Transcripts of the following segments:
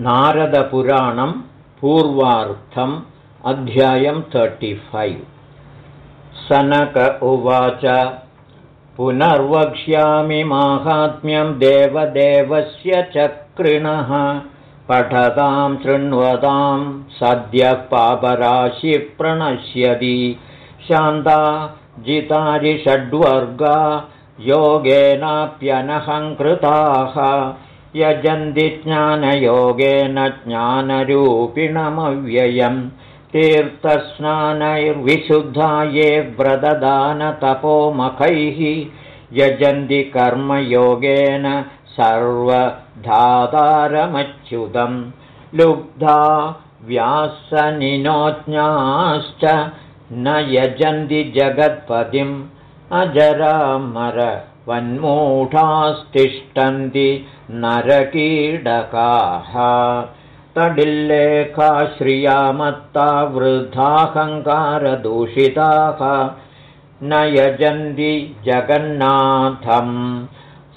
नारदपुराणं पूर्वार्थम् अध्यायं तर्टिफैव् सनक उवाच पुनर्वक्ष्यामि माहात्म्यं देवदेवस्य चक्रिणः। पठतां शृण्वतां सद्यः पापराशिः प्रणश्यति। शान्ता जितारिषड्वर्गा योगेनाप्यनहङ्कृताः यजन्ति ज्ञानयोगेन ज्ञानरूपिणमव्ययम्। तीर्थस्नानैर्विशुद्धा ये व्रतदानतपोमखैः यजन्ति कर्मयोगेन सर्वधातारमच्युतम् लुब्धा व्यासनिनोज्ञाश्च न यजन्ति जगत्पतिम् अजरामरवन्मूढास्तिष्ठन्ति नरकीडकाः। तडिल्लेखा श्रियामत्ता वृद्धाहङ्कारदूषिताः। न यजन्ति जगन्नाथं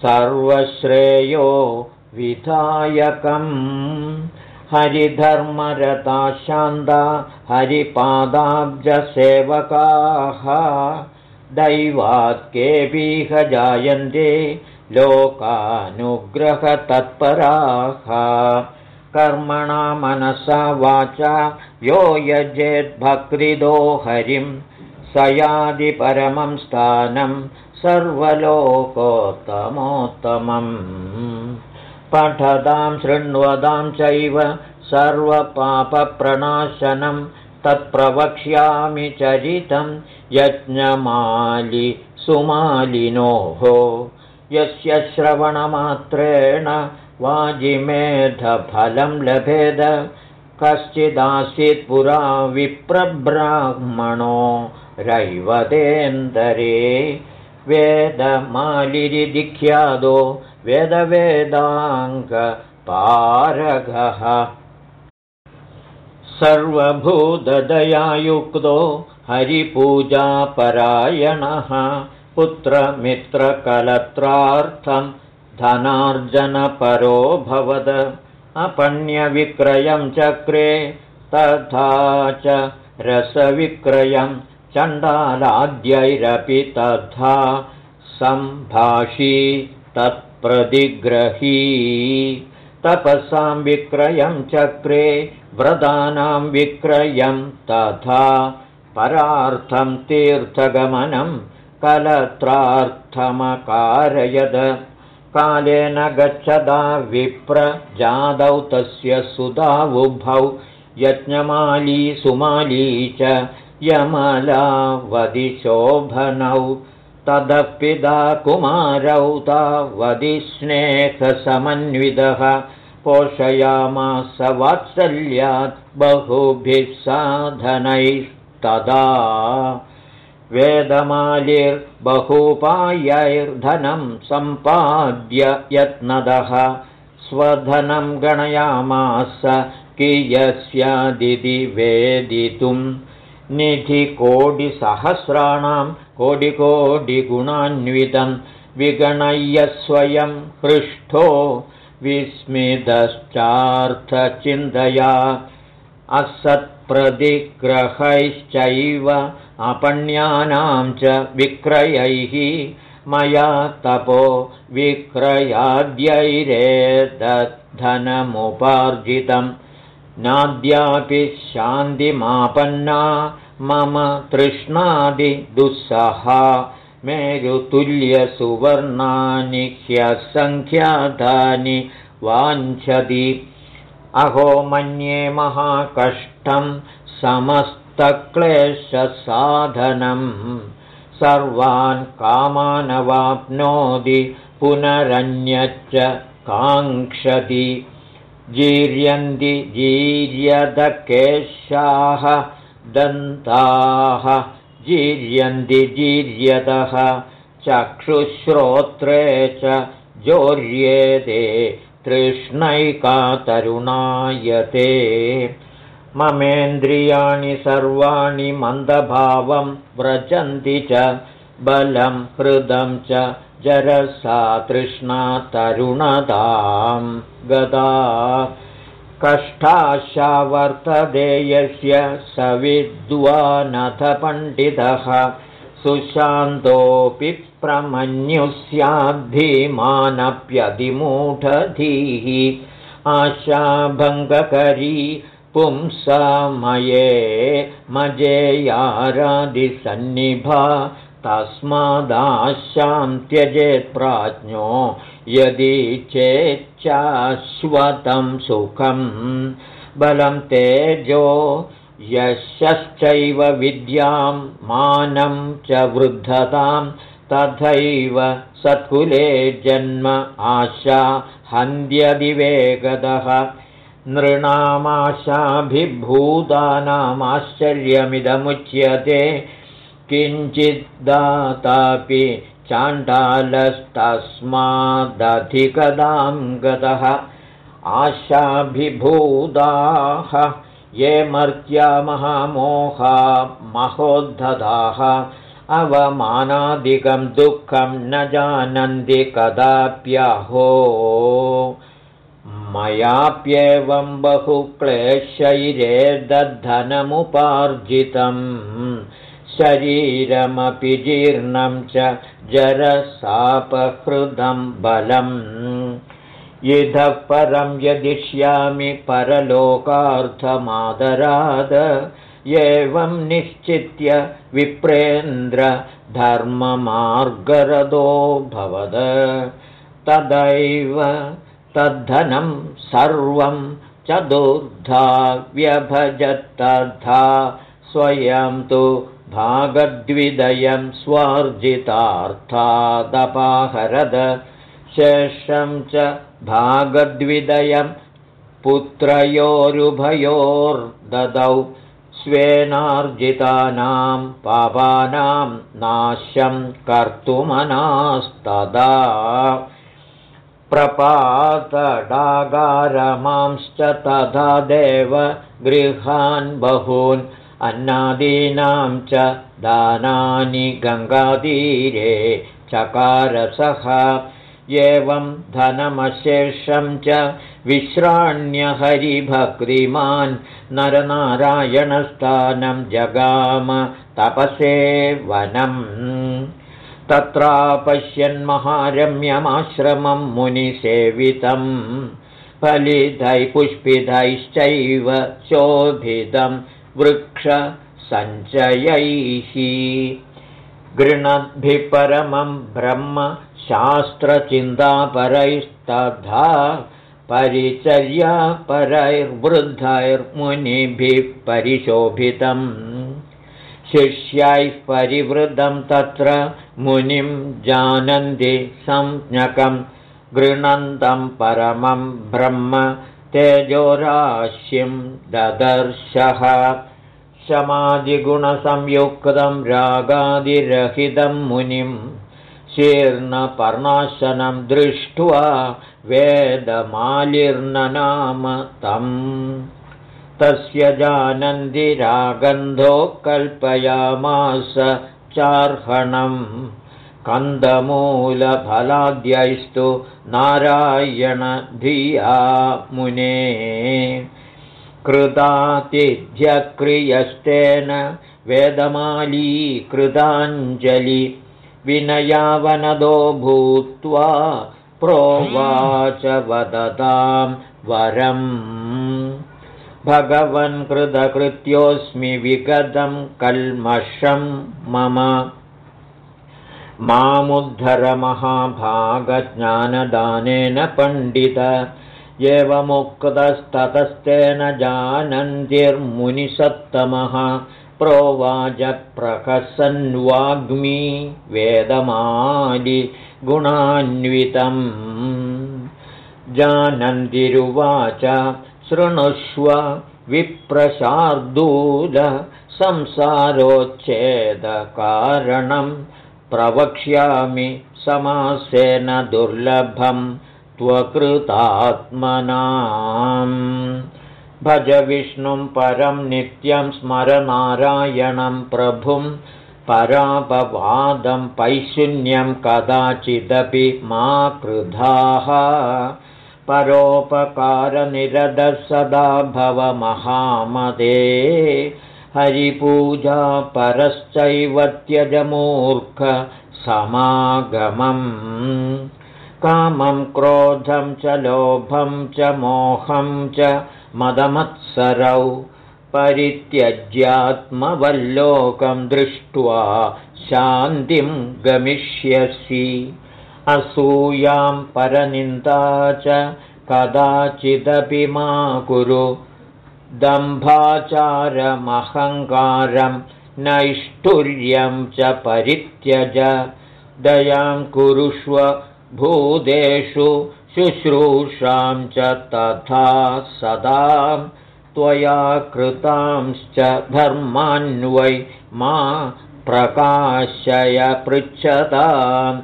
सर्वश्रेयो विधायकम्। हरिधर्मरता शान्ता हरिपादाब्जसेवकाः दैवात् केऽपीह जायन्ते लोकानुग्रहतत्पराः। कर्मणा मनसा वाचा यो यजेद्भक्तिदो हरिं। स यादि परमं स्थानं सर्वलोकोत्तमोत्तमम्। पठतां शृण्वतां चैव सर्वपापप्रणाशनं तत्प्रवक्ष्यामि चरितं यज्ञमालि सुमालिनोः। यस्य श्रवणमात्रेण वाजिमेधफलं लभेद कश्चिदासीत् पुरा विप्रब्राह्मणो रैवतेन्दरे वेदमालिरिदिख्यादो वेदवेदाङ्गपारगः सर्वभूतदयायुक्तो हरिपूजापरायणः पुत्रमित्रकलत्रार्थं धनार्जनपरोऽभवद अपण्यविक्रयं चक्रे तथा च रसविक्रयं चण्डालाद्यैरपि तथा सम्भाषी तत्प्रतिग्रही तपसां विक्रयं चक्रे व्रतानां विक्रयं तथा परार्थं तीर्थगमनं कलत्रार्थमकारयद। कालेन गच्छदा विप्रजादौ तस्य सुधावुभौ यज्ञमाली सुमाली च यमलावधिशोभनौ ततः पिता कुमारौ तावधिस्नेहसमन्वितः पोषयामास वात्सल्यात् बहुभिः साधनैस्तदा। वेदमालिर्बहूपायैर्धनं सम्पाद्य यत्नदः स्वधनं गणयामास कियस्यादिति वेदितुं निधिकोटिसहस्राणां कोटिकोटिगुणान्वितं विगणय्य स्वयं पृष्ठो विस्मितश्चार्थचिन्तया असत्प्रतिग्रहैश्चैव अपण्यानां च विक्रयैः मया तपो विक्रयाद्यैरेतद्धनमुपार्जितं नाद्यापि शान्तिमापन्ना मम तृष्णादिदुःसहा मेरुतुल्यसुवर्णानि ह्यसङ्ख्यातानि वाञ्छति। अहो मन्ये महाकष्टं समस्त क्लेशसाधनं सर्वान् कामानवाप्नोति पुनरन्यच्च काङ्क्षति। जीर्यन्ति जीर्यदकेशाः दन्ताः जीर्यन्ति जीर्यतः चक्षुश्रोत्रे च जोर्येते तृष्णैकातरुणायते ममेन्द्रियाणि सर्वाणि मन्दभावं व्रजन्ति च बलं हृदं च जरसा तृष्णा तरुणतां गदा कष्टाशा वर्तते यस्य स विद्वानथ पण्डितः। सुशान्तोऽपि प्रमन्युस्याद्धीमानप्यतिमूढधीः आशाभङ्गकरी पुंसमये मजेयारादिसन्निभा तस्मादाशां त्यजेत् प्राज्ञो यदि चेच्छाश्वतं सुखं बलं तेजो यशश्चैव विद्यां मानं च वृद्धतां तथैव सत्कुले जन्म आशा हन्ध्यदिवेगतः नृणामाशाभिभूतानामाश्चर्यमिदमुच्यते किञ्चिद्दातापि चाण्डालस्तस्मादधिकदां गतः। आशाभिभूताः ये मर्त्या महामोहा महोद्धताः अवमानादिकं दुःखं न जानन्ति कदाप्यहो। मयाप्येवं दद्धनमुपार्जितम् शरीरमपि जीर्णं च जरसापहृदं बलम्। इतः परं यदिष्यामि परलोकार्थमादराद एवं निश्चित्य विप्रेन्द्र धर्ममार्गरदो भवद। तदैव तद्धनं सर्वं चतुर्धा व्यभजत्तथा स्वयं तु भागद्विदयं स्वार्जितार्थादपाहरद। शेषं च भागद्विदयं पुत्रयोरुभयोर्ददौ। स्वेनार्जितानां पापानां नाशं कर्तुमनास्तदा। प्रपातडागारमांश्च तथा देव गृहान् बहून् अन्नादीनां च दानानि गङ्गातीरे चकारसः। एवं धनमशेषं च विश्राण्यहरिभक्तिमान् नरनारायणस्थानं जगाम तपसे वनम् तत्रापश्यन्महारम्यमाश्रमं मुनिसेवितं फलितैः पुष्पितैश्चैव शोभितं वृक्षसञ्चयैः। गृणद्भिः परमं ब्रह्म शास्त्रचिन्तापरैस्तथा परिचर्यापरैर्वृद्धैर्मुनिभिः परिशोभितम्। शिष्यैः परिवृतं तत्र मुनिं जानन्ति संज्ञकं गृणन्तं परमं ब्रह्म तेजोराशिं ददर्शः। समाधिगुणसंयुक्तं रागादिरहितं मुनिं शीर्णपर्णाशनं दृष्ट्वा वेदमालिर्ननाम तम् तस्य जानन्दिरागन्धो कल्पयामास चार्हणम् कन्दमूलफलाद्यैस्तु नारायणधिया मुने कृतातिथ्यक्रियस्तेन वेदमाली कृताञ्जलि विनयावनदो भूत्वा प्रोवाच वदतां वरम्। भगवन्कृतकृत्योऽस्मि विगतं कल्मषं मम मामुद्धरमहाभागज्ञानदानेन पण्डित। एवमुक्तस्ततस्तेन जानन्तिर्मुनिसत्तमः। प्रोवाचप्रकसन्वाग्मी वेदमालिगुणान्वितम् जानन्तिरुवाच शृणुष्व विप्रशार्दूल संसारोच्छेदकारणं प्रवक्ष्यामि समासेन दुर्लभं त्वकृतात्मनाम्। भज विष्णुं परं नित्यं स्मरनारायणं प्रभुं परापवादं पैशून्यं कदाचिदपि मा कृधाः। परोपकारनिरदः सदा भव महामदे हरिपूजा परश्चैव त्यजमूर्ख समागमम्। कामं क्रोधं च लोभं च मोहं च मदमत्सरौ परित्यज्यात्मवल्लोकं दृष्ट्वा शान्तिं गमिष्यसि। असूयां परनिन्दा च कदाचिदपि मा कुरु दम्भाचारमहङ्कारं नैष्ठुर्यं च परित्यज। दयां कुरुष्व भूतेषु शुश्रूषां च तथा सदा त्वया कृतांश्च धर्मान्वै मा प्रकाशय पृच्छताम्।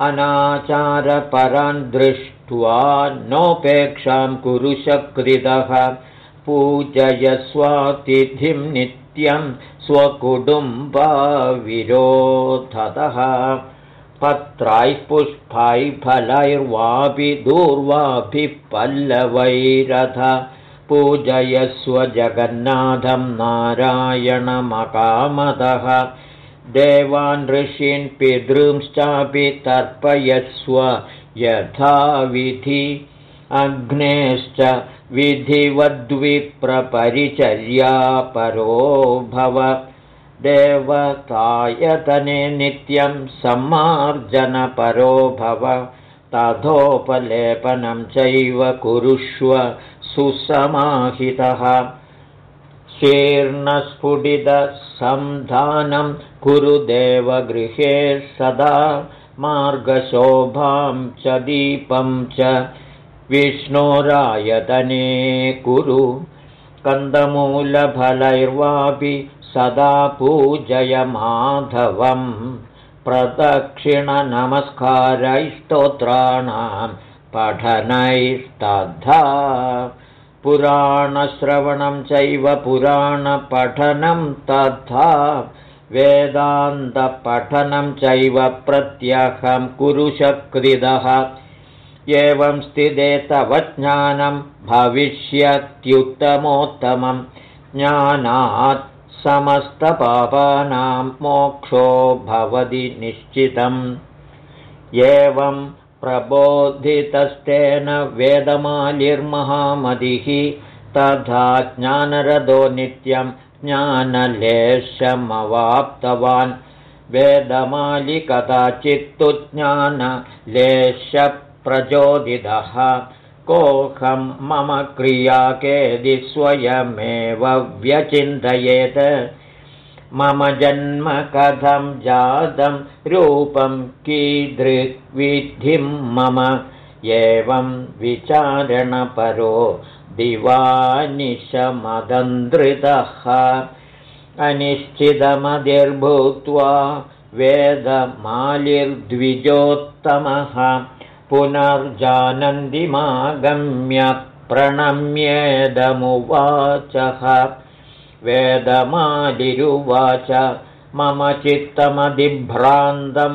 अनाचारपरान् दृष्ट्वा नोपेक्षां कुरुशकृतः पूजयस्वातिथिं नित्यं स्वकुटुम्बाविरोधतः। फलैर्वापि दूर्वाभिः पल्लवैरथ पूजयस्व जगन्नाथं नारायणमकामदः देवान् ऋषीन् पितृंश्चापि तर्पयस्व यथाविधि। अग्नेश्च विधिवद्विप्रपरिचर्यापरो भव। देवतायतने नित्यं सम्मार्जनपरो भव। तथोपलेपनं चैव कुरुष्व सुसमाहितः। शीर्णस्फुटितसन्धानं कुरुदेवगृहे सदा मार्गशोभां च दीपं च विष्णोरायतने कुरु। कन्दमूलफलैर्वापि सदा पूजय माधवं प्रदक्षिणनमस्कारैस्तोत्राणां पठनैस्तथा। पुराणश्रवणं चैव पुराणपठनं तथा। वेदान्तपठनं चैव प्रत्यहं कुरुशकृदः एवं स्थिते तव ज्ञानं भविष्यत्युत्तमोत्तमं। ज्ञानात् समस्तपापानां मोक्षो भवति निश्चितम्। एवं प्रबोधितस्तेन वेदमालिर्महामदिः तथा ज्ञानरदो नित्यं ज्ञानलेशमवाप्तवान्। वेदमालि कदाचित्तु ज्ञानलेशप्रचोदितः कोऽहं मम क्रियाकेदि स्वयमेव व्यचिन्तयेत्। मम जन्म कथं जातं रूपं कीदृग्विधिं मम एवं विचारणपरो दिवानिशमदन्द्रितः। अनिश्चितमधिर्भूत्वा वेदमालिर्द्विजोत्तमः पुनर्जानन्दिमागम्य प्रणम्येदमुवाचः। वेदमादिरुवाच मम चित्तमधिभ्रान्तं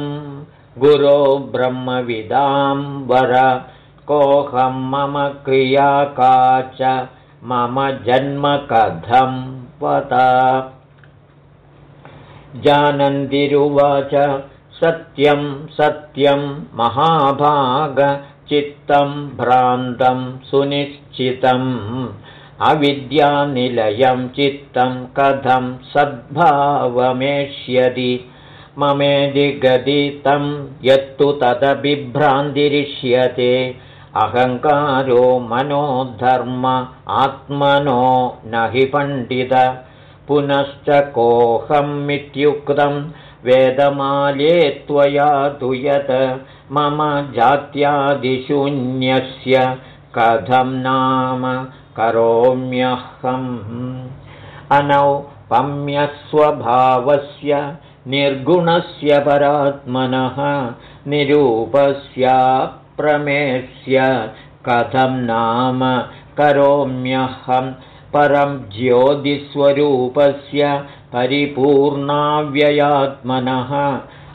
गुरो ब्रह्मविदां वर कोऽहं मम क्रिया का च मम जन्म कथं वत जानन्दिरुवाच सत्यं सत्यं महाभागचित्तं भ्रान्तं सुनिश्चितम्। अविद्यानिलयं चित्तं कथं सद्भावमेष्यति। ममेदिगदितं यत्तु तदभिभ्रान्तिरिष्यते। अहङ्कारो मनोधर्म आत्मनो न हि पण्डित। पुनश्च कोऽहमित्युक्तं वेदमाले त्वया तु यत् मम जात्यादिशून्यस्य कथं नाम करोम्यहम्? अनौपम्यस्वभावस्य निर्गुणस्य परात्मनः निरूपस्याप्रमेस्य कथं नाम करोम्यहं परं ज्योतिस्वरूपस्य परिपूर्णाव्ययात्मनः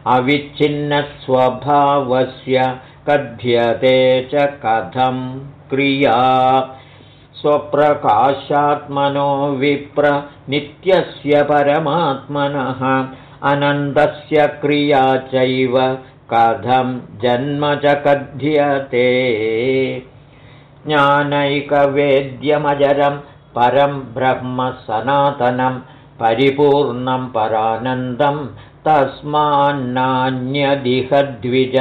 अविच्छिन्नस्वभावस्य कथ्यते च कथम् क्रिया। स्वप्रकाशात्मनो विप्र नित्यस्य परमात्मनः अनन्दस्य क्रिया चैव कथं जन्म च कथ्यते। ज्ञानैकवेद्यमजरं परं ब्रह्म सनातनं परिपूर्णं परानन्दं तस्मान्नान्यदिहद्विज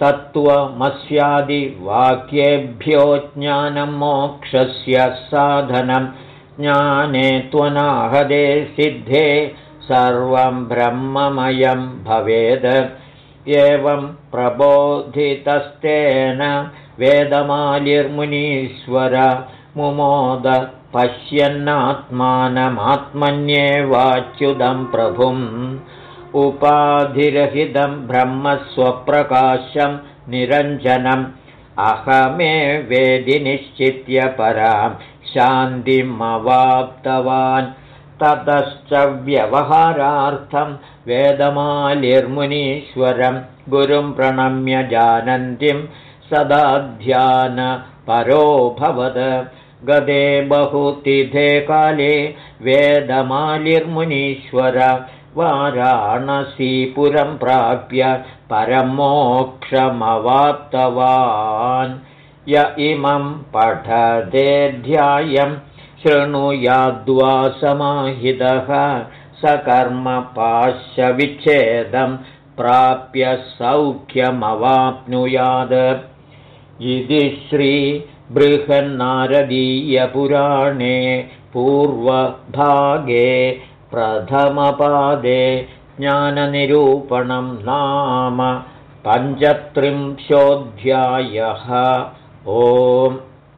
तत्त्वमस्यादिवाक्येभ्यो ज्ञानं मोक्षस्य साधनं ज्ञाने त्वनाहदे सिद्धे सर्वं ब्रह्ममयं भवेद्। एवं प्रबोधितस्तेन वेदमालिर्मुनीश्वर मुमोद पश्यन्नात्मानमात्मन्येवाच्युतं प्रभुम् उपाधिरहितं ब्रह्मस्वप्रकाशं निरञ्जनम् अहमे वेदि निश्चित्य परां शान्तिमवाप्तवान् ततश्च व्यवहारार्थं वेदमालिर्मुनीश्वरं गुरुं प्रणम्य जानन्तीं सदा ध्यानपरोऽभवद गदे बहुतिथे काले वेदमालिर्मुनीश्वर वाराणसीपुरं प्राप्य परमोक्षमवाप्तवान् य इमं पठदेऽध्यायं शृणुयाद्वा समाहितः सकर्मपाश्यविच्छेदं प्राप्य सौख्यमवाप्नुयात्। इति श्रीबृहन्नारदीयपुराणे पूर्वभागे प्रथमपादे ज्ञाननिरूपणं नाम पञ्चत्रिंशोऽध्यायः। ओम्